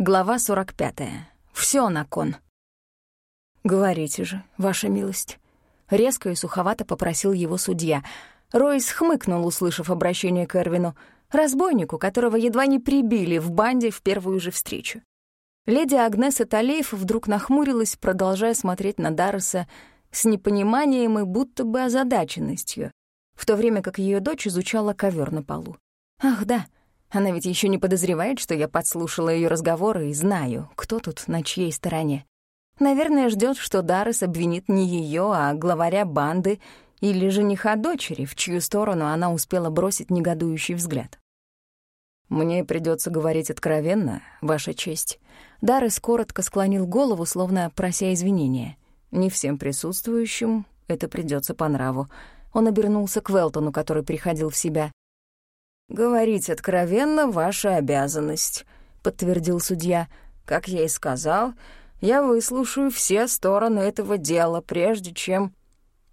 Глава 45. Все на кон. «Говорите же, ваша милость». Резко и суховато попросил его судья. Ройс хмыкнул, услышав обращение к Эрвину, разбойнику, которого едва не прибили в банде в первую же встречу. Леди Агнеса Талеев вдруг нахмурилась, продолжая смотреть на Дарреса с непониманием и будто бы озадаченностью, в то время как ее дочь изучала ковер на полу. «Ах, да, она ведь еще не подозревает, что я подслушала ее разговоры и знаю, кто тут на чьей стороне. Наверное, ждет, что Даррес обвинит не ее, а главаря банды или жениха дочери, в чью сторону она успела бросить негодующий взгляд. «Мне придется говорить откровенно, Ваша честь». Даррес коротко склонил голову, словно прося извинения. «Не всем присутствующим это придется по нраву». Он обернулся к Велтону, который приходил в себя. «Говорить откровенно — ваша обязанность», — подтвердил судья. «Как я и сказал, я выслушаю все стороны этого дела, прежде чем...»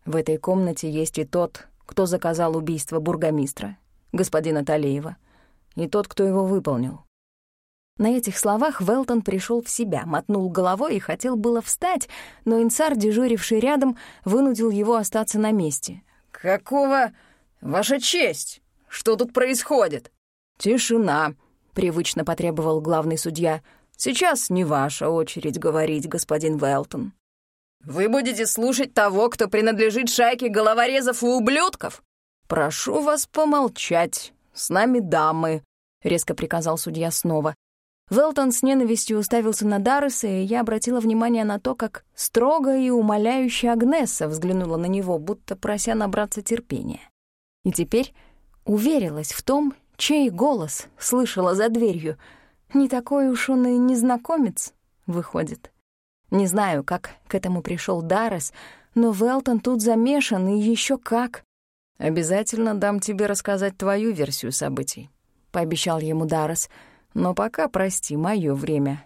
В этой комнате есть и тот, кто заказал убийство бургомистра, господина Талеева, и тот, кто его выполнил. На этих словах Велтон пришел в себя, мотнул головой и хотел было встать, но инсар, дежуривший рядом, вынудил его остаться на месте. «Какого... Ваша честь!» Что тут происходит?» «Тишина», — привычно потребовал главный судья. «Сейчас не ваша очередь говорить, господин Велтон». «Вы будете слушать того, кто принадлежит шайке головорезов и ублюдков?» «Прошу вас помолчать. С нами дамы», — резко приказал судья снова. Велтон с ненавистью уставился на Дарреса, и я обратила внимание на то, как строго и умоляюще Агнесса взглянула на него, будто прося набраться терпения. И теперь уверилась в том, чей голос слышала за дверью. Не такой уж он и незнакомец, выходит. Не знаю, как к этому пришел Даррес, но Велтон тут замешан, и еще как. «Обязательно дам тебе рассказать твою версию событий», — пообещал ему Даррес. «Но пока, прости, мое время,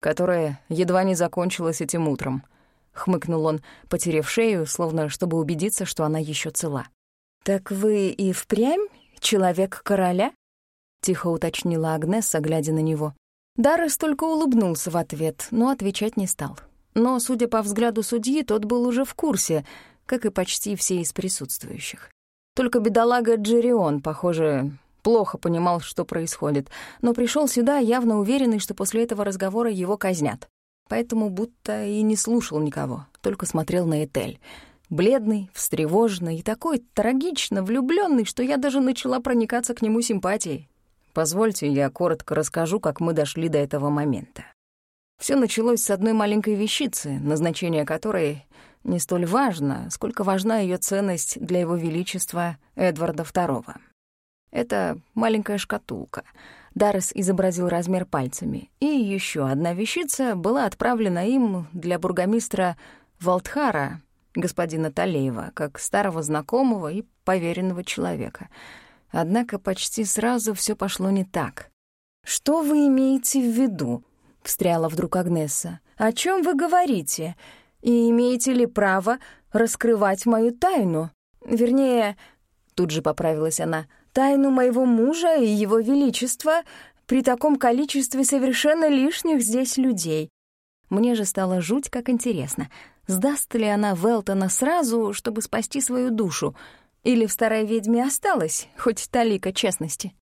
которое едва не закончилось этим утром», — хмыкнул он, потерев шею, словно чтобы убедиться, что она еще цела. «Так вы и впрямь человек короля?» — тихо уточнила Агнесса, глядя на него. Даррес только улыбнулся в ответ, но отвечать не стал. Но, судя по взгляду судьи, тот был уже в курсе, как и почти все из присутствующих. Только бедолага Джерион, похоже, плохо понимал, что происходит, но пришел сюда явно уверенный, что после этого разговора его казнят. Поэтому будто и не слушал никого, только смотрел на Этель — Бледный, встревоженный и такой трагично влюбленный, что я даже начала проникаться к нему симпатией. Позвольте, я коротко расскажу, как мы дошли до этого момента. Все началось с одной маленькой вещицы, назначение которой не столь важно, сколько важна ее ценность для его величества Эдварда II. Это маленькая шкатулка. Даррес изобразил размер пальцами. И еще одна вещица была отправлена им для бургомистра Валтхара господина Талеева, как старого знакомого и поверенного человека. Однако почти сразу все пошло не так. «Что вы имеете в виду?» — встряла вдруг Агнеса. «О чем вы говорите? И имеете ли право раскрывать мою тайну? Вернее, тут же поправилась она, тайну моего мужа и его величества при таком количестве совершенно лишних здесь людей. Мне же стало жуть как интересно — Сдаст ли она Велтона сразу, чтобы спасти свою душу? Или в старой ведьме осталось хоть талика честности?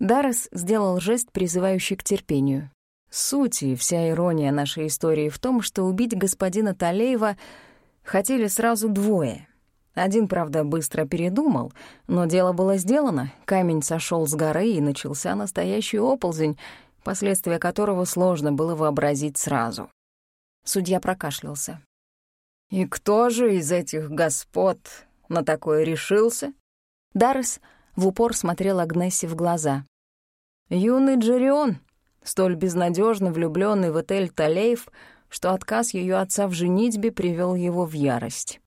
Даррес сделал жест, призывающий к терпению. Суть и вся ирония нашей истории в том, что убить господина Талеева хотели сразу двое. Один, правда, быстро передумал, но дело было сделано. Камень сошел с горы, и начался настоящий оползень, последствия которого сложно было вообразить сразу. Судья прокашлялся. «И кто же из этих господ на такое решился?» Даррес в упор смотрел Агнессе в глаза. «Юный Джерион, столь безнадежно влюбленный в отель Талеев, что отказ ее отца в женитьбе привел его в ярость».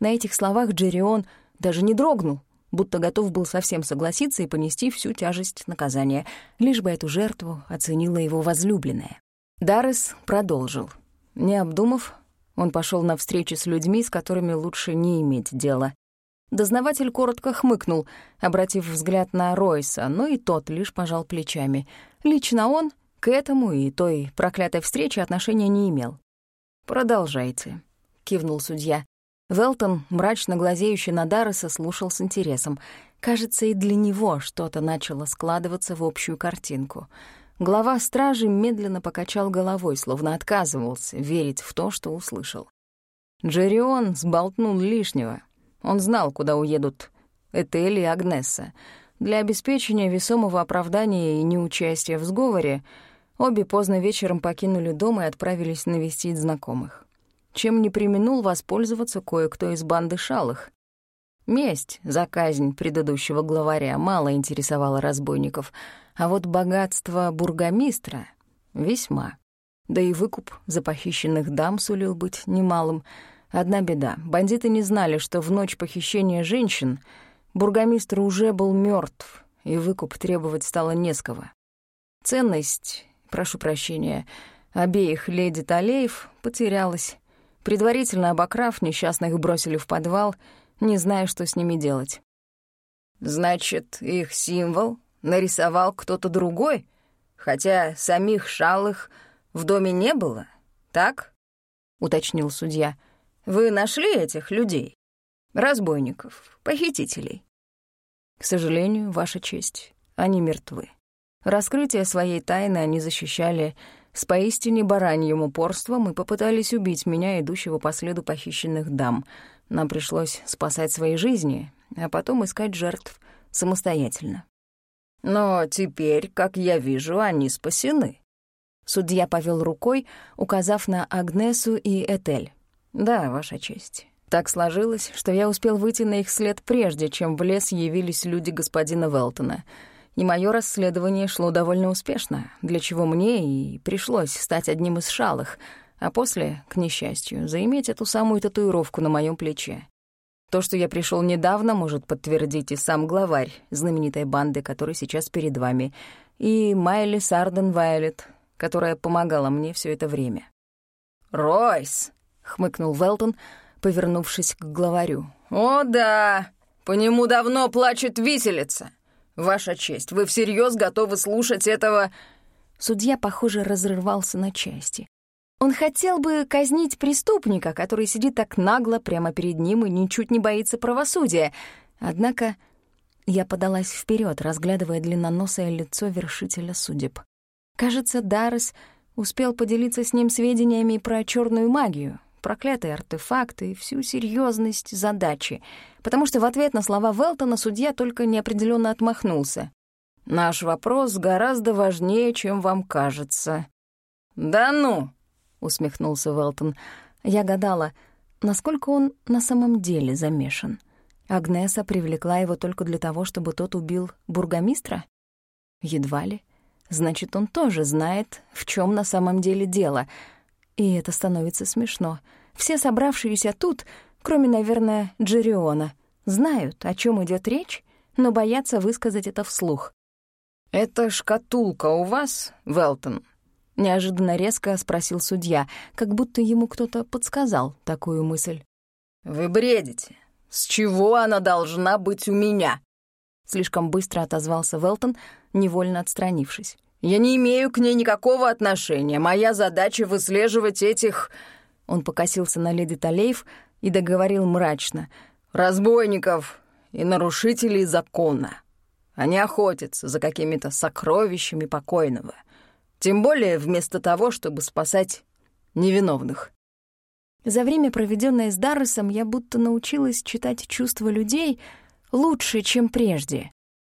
На этих словах Джерион даже не дрогнул, будто готов был совсем согласиться и понести всю тяжесть наказания, лишь бы эту жертву оценила его возлюбленная. Даррес продолжил. Не обдумав, он пошел на встречи с людьми, с которыми лучше не иметь дела. Дознаватель коротко хмыкнул, обратив взгляд на Ройса, но и тот лишь пожал плечами. Лично он к этому и той проклятой встрече отношения не имел. «Продолжайте», — кивнул судья. Велтон, мрачно глазеющий на Дарреса, слушал с интересом. Кажется, и для него что-то начало складываться в общую картинку. Глава стражи медленно покачал головой, словно отказывался верить в то, что услышал. Джеррион сболтнул лишнего. Он знал, куда уедут Этель и Агнесса. Для обеспечения весомого оправдания и неучастия в сговоре обе поздно вечером покинули дом и отправились навестить знакомых чем не применул воспользоваться кое-кто из банды шалых. Месть за казнь предыдущего главаря мало интересовала разбойников, а вот богатство бургомистра — весьма. Да и выкуп за похищенных дам сулил быть немалым. Одна беда — бандиты не знали, что в ночь похищения женщин бургомистр уже был мертв, и выкуп требовать стало не с кого. Ценность, прошу прощения, обеих леди Талеев потерялась, Предварительно обокрав, несчастных бросили в подвал, не зная, что с ними делать. «Значит, их символ нарисовал кто-то другой, хотя самих шалых в доме не было, так?» — уточнил судья. «Вы нашли этих людей? Разбойников, похитителей?» «К сожалению, Ваша честь, они мертвы. Раскрытие своей тайны они защищали с поистине бараньим упорством и попытались убить меня, идущего по следу похищенных дам. Нам пришлось спасать свои жизни, а потом искать жертв самостоятельно. Но теперь, как я вижу, они спасены. Судья повел рукой, указав на Агнесу и Этель. «Да, Ваша честь. Так сложилось, что я успел выйти на их след прежде, чем в лес явились люди господина Велтона — и мое расследование шло довольно успешно, для чего мне и пришлось стать одним из шалых, а после, к несчастью, заиметь эту самую татуировку на моем плече. То, что я пришел недавно, может подтвердить и сам главарь знаменитой банды, который сейчас перед вами, и Майли Сарден Вайлет, которая помогала мне все это время. «Ройс!» — хмыкнул Велтон, повернувшись к главарю. «О да! По нему давно плачет виселица!» «Ваша честь, вы всерьез готовы слушать этого...» Судья, похоже, разрывался на части. Он хотел бы казнить преступника, который сидит так нагло прямо перед ним и ничуть не боится правосудия. Однако я подалась вперед, разглядывая длинноносое лицо вершителя судеб. Кажется, Даррес успел поделиться с ним сведениями про черную магию, проклятые артефакты и всю серьезность задачи, потому что в ответ на слова Велтона судья только неопределенно отмахнулся. «Наш вопрос гораздо важнее, чем вам кажется». «Да ну!» — усмехнулся Велтон. Я гадала, насколько он на самом деле замешан. Агнеса привлекла его только для того, чтобы тот убил бургомистра? Едва ли. Значит, он тоже знает, в чем на самом деле дело — и это становится смешно. Все собравшиеся тут, кроме, наверное, Джериона, знают, о чем идет речь, но боятся высказать это вслух. «Это шкатулка у вас, Велтон?» — неожиданно резко спросил судья, как будто ему кто-то подсказал такую мысль. «Вы бредите. С чего она должна быть у меня?» Слишком быстро отозвался Велтон, невольно отстранившись. Я не имею к ней никакого отношения. Моя задача — выслеживать этих...» Он покосился на леди Талеев и договорил мрачно. «Разбойников и нарушителей закона. Они охотятся за какими-то сокровищами покойного. Тем более вместо того, чтобы спасать невиновных». За время, проведенное с Дарресом, я будто научилась читать чувства людей лучше, чем прежде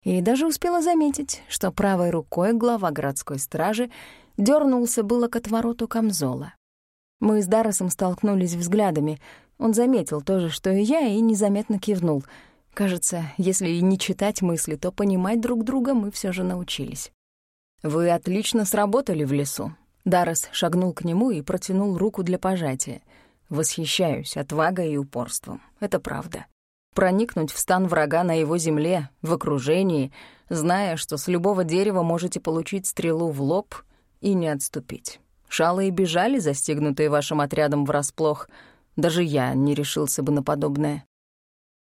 и даже успела заметить, что правой рукой глава городской стражи дернулся было к отвороту камзола. Мы с Дарресом столкнулись взглядами. Он заметил то же, что и я, и незаметно кивнул. Кажется, если и не читать мысли, то понимать друг друга мы все же научились. «Вы отлично сработали в лесу». Даррес шагнул к нему и протянул руку для пожатия. «Восхищаюсь отвагой и упорством. Это правда проникнуть в стан врага на его земле, в окружении, зная, что с любого дерева можете получить стрелу в лоб и не отступить. Шалы и бежали, застигнутые вашим отрядом врасплох. Даже я не решился бы на подобное.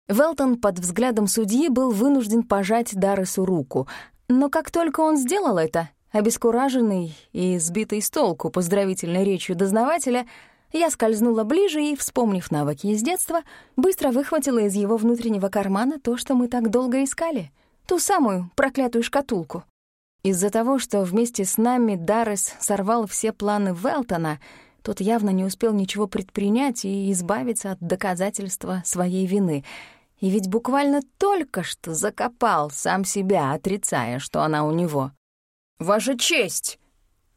Велтон под взглядом судьи был вынужден пожать Дарресу руку, но как только он сделал это, Обескураженный и сбитый с толку поздравительной речью дознавателя, я скользнула ближе и, вспомнив навыки из детства, быстро выхватила из его внутреннего кармана то, что мы так долго искали — ту самую проклятую шкатулку. Из-за того, что вместе с нами Даррес сорвал все планы Велтона, тот явно не успел ничего предпринять и избавиться от доказательства своей вины. И ведь буквально только что закопал сам себя, отрицая, что она у него. «Ваша честь!»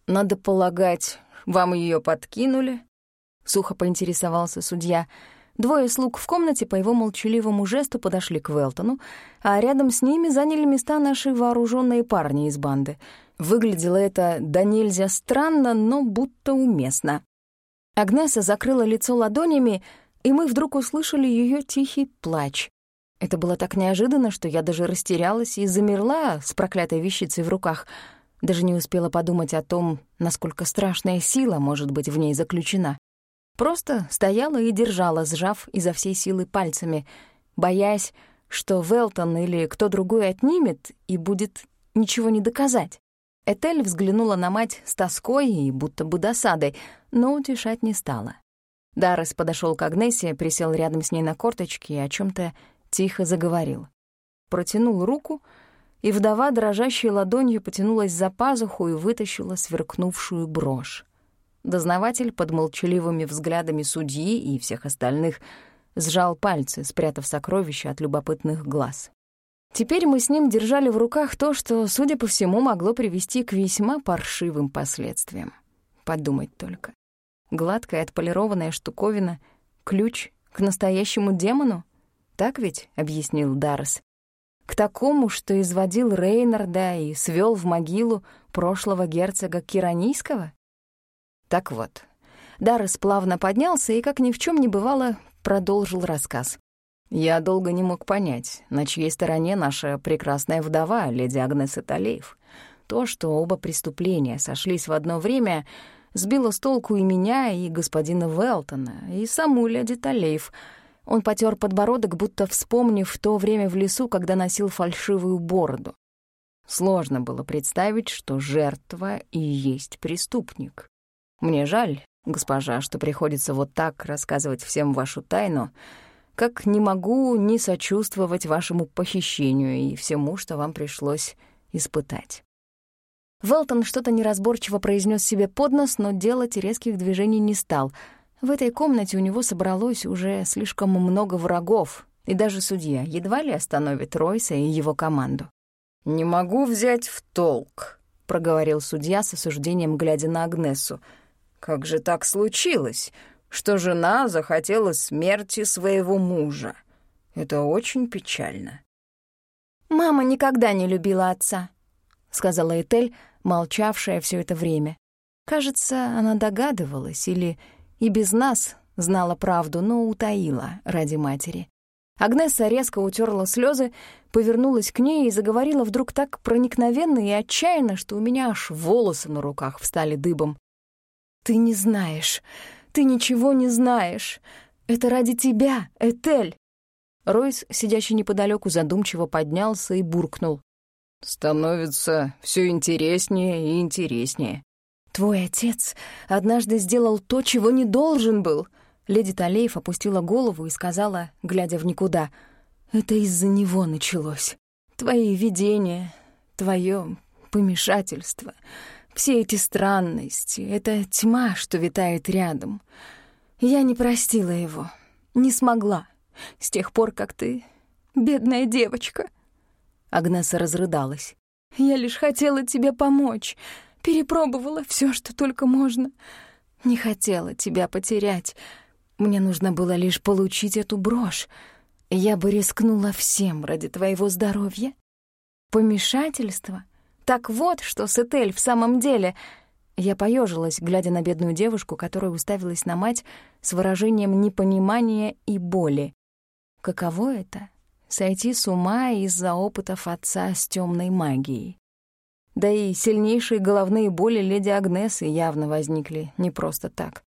«Надо полагать, вам ее подкинули?» — сухо поинтересовался судья — Двое слуг в комнате по его молчаливому жесту подошли к Велтону, а рядом с ними заняли места наши вооруженные парни из банды. Выглядело это да нельзя странно, но будто уместно. Агнеса закрыла лицо ладонями, и мы вдруг услышали ее тихий плач. Это было так неожиданно, что я даже растерялась и замерла с проклятой вещицей в руках. Даже не успела подумать о том, насколько страшная сила может быть в ней заключена. Просто стояла и держала, сжав изо всей силы пальцами, боясь, что Велтон или кто другой отнимет и будет ничего не доказать. Этель взглянула на мать с тоской и будто бы досадой, но утешать не стала. Даррес подошел к Агнессе, присел рядом с ней на корточки и о чем то тихо заговорил. Протянул руку, и вдова дрожащей ладонью потянулась за пазуху и вытащила сверкнувшую брошь. Дознаватель под молчаливыми взглядами судьи и всех остальных сжал пальцы, спрятав сокровища от любопытных глаз. Теперь мы с ним держали в руках то, что, судя по всему, могло привести к весьма паршивым последствиям. Подумать только. Гладкая отполированная штуковина — ключ к настоящему демону? Так ведь, — объяснил Даррес. К такому, что изводил Рейнарда и свел в могилу прошлого герцога Киранийского? Так вот, Даррес плавно поднялся и, как ни в чем не бывало, продолжил рассказ. Я долго не мог понять, на чьей стороне наша прекрасная вдова, леди Агнеса Талеев. То, что оба преступления сошлись в одно время, сбило с толку и меня, и господина Велтона, и саму леди Талеев. Он потер подбородок, будто вспомнив то время в лесу, когда носил фальшивую бороду. Сложно было представить, что жертва и есть преступник. Мне жаль, госпожа, что приходится вот так рассказывать всем вашу тайну, как не могу не сочувствовать вашему похищению и всему, что вам пришлось испытать». Велтон что-то неразборчиво произнес себе под нос, но делать резких движений не стал. В этой комнате у него собралось уже слишком много врагов, и даже судья едва ли остановит Ройса и его команду. «Не могу взять в толк», — проговорил судья с осуждением, глядя на Агнесу — как же так случилось, что жена захотела смерти своего мужа? Это очень печально. «Мама никогда не любила отца», — сказала Этель, молчавшая все это время. Кажется, она догадывалась или и без нас знала правду, но утаила ради матери. Агнеса резко утерла слезы, повернулась к ней и заговорила вдруг так проникновенно и отчаянно, что у меня аж волосы на руках встали дыбом. «Ты не знаешь. Ты ничего не знаешь. Это ради тебя, Этель!» Ройс, сидящий неподалеку, задумчиво поднялся и буркнул. «Становится все интереснее и интереснее». «Твой отец однажды сделал то, чего не должен был». Леди Талеев опустила голову и сказала, глядя в никуда, «Это из-за него началось. Твои видения, твое помешательство. Все эти странности, эта тьма, что витает рядом. Я не простила его, не смогла, с тех пор, как ты... Бедная девочка. Агнеса разрыдалась. Я лишь хотела тебе помочь, перепробовала все, что только можно. Не хотела тебя потерять. Мне нужно было лишь получить эту брошь. Я бы рискнула всем ради твоего здоровья. Помешательство так вот, что Сетель в самом деле... Я поежилась, глядя на бедную девушку, которая уставилась на мать с выражением непонимания и боли. Каково это — сойти с ума из-за опытов отца с темной магией? Да и сильнейшие головные боли леди Агнесы явно возникли не просто так.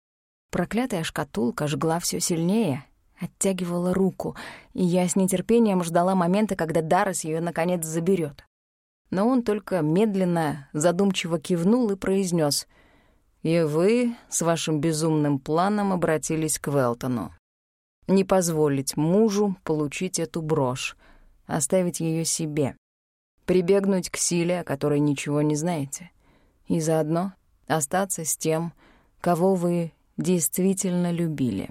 Проклятая шкатулка жгла все сильнее, оттягивала руку, и я с нетерпением ждала момента, когда Даррес ее наконец заберет. но он только медленно, задумчиво кивнул и произнес: «И вы с вашим безумным планом обратились к Велтону. Не позволить мужу получить эту брошь, оставить ее себе, прибегнуть к силе, о которой ничего не знаете, и заодно остаться с тем, кого вы действительно любили».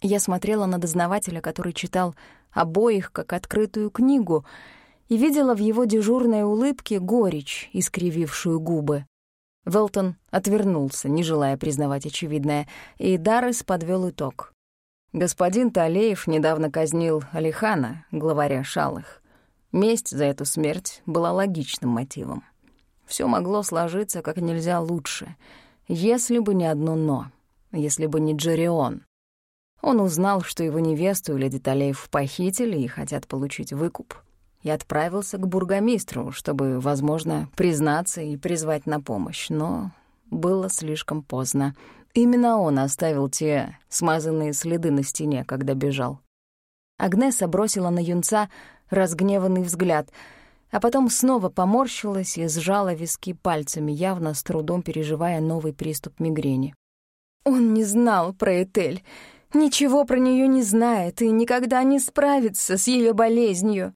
Я смотрела на дознавателя, который читал обоих как открытую книгу, и видела в его дежурной улыбке горечь, искривившую губы. Велтон отвернулся, не желая признавать очевидное, и Даррес подвел итог. Господин Талеев недавно казнил Алихана, главаря Шалых. Месть за эту смерть была логичным мотивом. Все могло сложиться как нельзя лучше, если бы не одно «но», если бы не Джерион. Он узнал, что его невесту леди Талеев похитили и хотят получить выкуп — и отправился к бургомистру, чтобы, возможно, признаться и призвать на помощь, но было слишком поздно. Именно он оставил те смазанные следы на стене, когда бежал. Агнеса бросила на юнца разгневанный взгляд, а потом снова поморщилась и сжала виски пальцами, явно с трудом переживая новый приступ мигрени. «Он не знал про Этель, ничего про нее не знает и никогда не справится с ее болезнью»,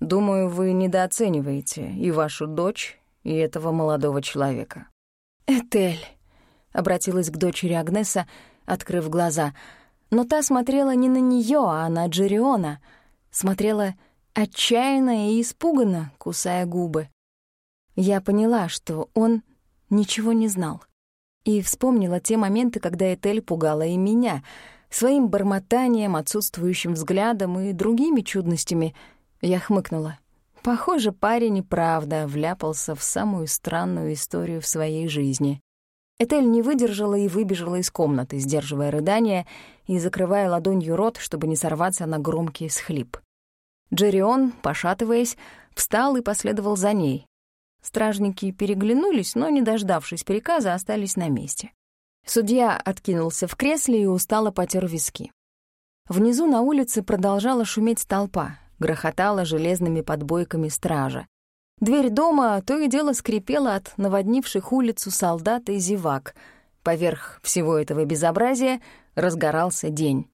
Думаю, вы недооцениваете и вашу дочь, и этого молодого человека». «Этель», — обратилась к дочери Агнеса, открыв глаза. Но та смотрела не на нее, а на Джериона. Смотрела отчаянно и испуганно, кусая губы. Я поняла, что он ничего не знал. И вспомнила те моменты, когда Этель пугала и меня, своим бормотанием, отсутствующим взглядом и другими чудностями — я хмыкнула. Похоже, парень и правда вляпался в самую странную историю в своей жизни. Этель не выдержала и выбежала из комнаты, сдерживая рыдание и закрывая ладонью рот, чтобы не сорваться на громкий схлип. Джеррион, пошатываясь, встал и последовал за ней. Стражники переглянулись, но, не дождавшись приказа, остались на месте. Судья откинулся в кресле и устало потер виски. Внизу на улице продолжала шуметь толпа, грохотала железными подбойками стража. Дверь дома то и дело скрипела от наводнивших улицу солдат и зевак. Поверх всего этого безобразия разгорался день.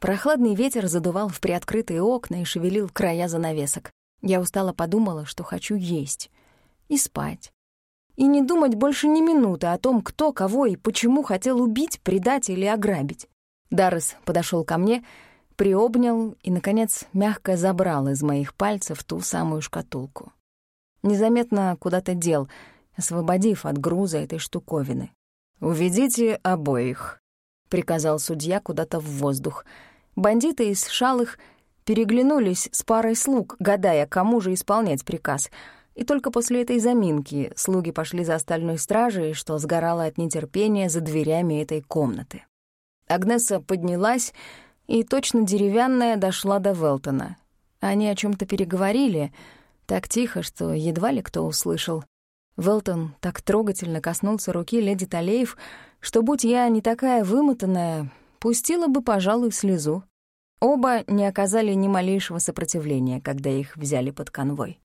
Прохладный ветер задувал в приоткрытые окна и шевелил края занавесок. Я устало подумала, что хочу есть и спать. И не думать больше ни минуты о том, кто, кого и почему хотел убить, предать или ограбить. Даррес подошел ко мне — приобнял и, наконец, мягко забрал из моих пальцев ту самую шкатулку. Незаметно куда-то дел, освободив от груза этой штуковины. «Уведите обоих», — приказал судья куда-то в воздух. Бандиты из шалых переглянулись с парой слуг, гадая, кому же исполнять приказ. И только после этой заминки слуги пошли за остальной стражей, что сгорало от нетерпения за дверями этой комнаты. Агнеса поднялась, и точно деревянная дошла до Велтона. Они о чем то переговорили, так тихо, что едва ли кто услышал. Велтон так трогательно коснулся руки леди Талеев, что, будь я не такая вымотанная, пустила бы, пожалуй, слезу. Оба не оказали ни малейшего сопротивления, когда их взяли под конвой.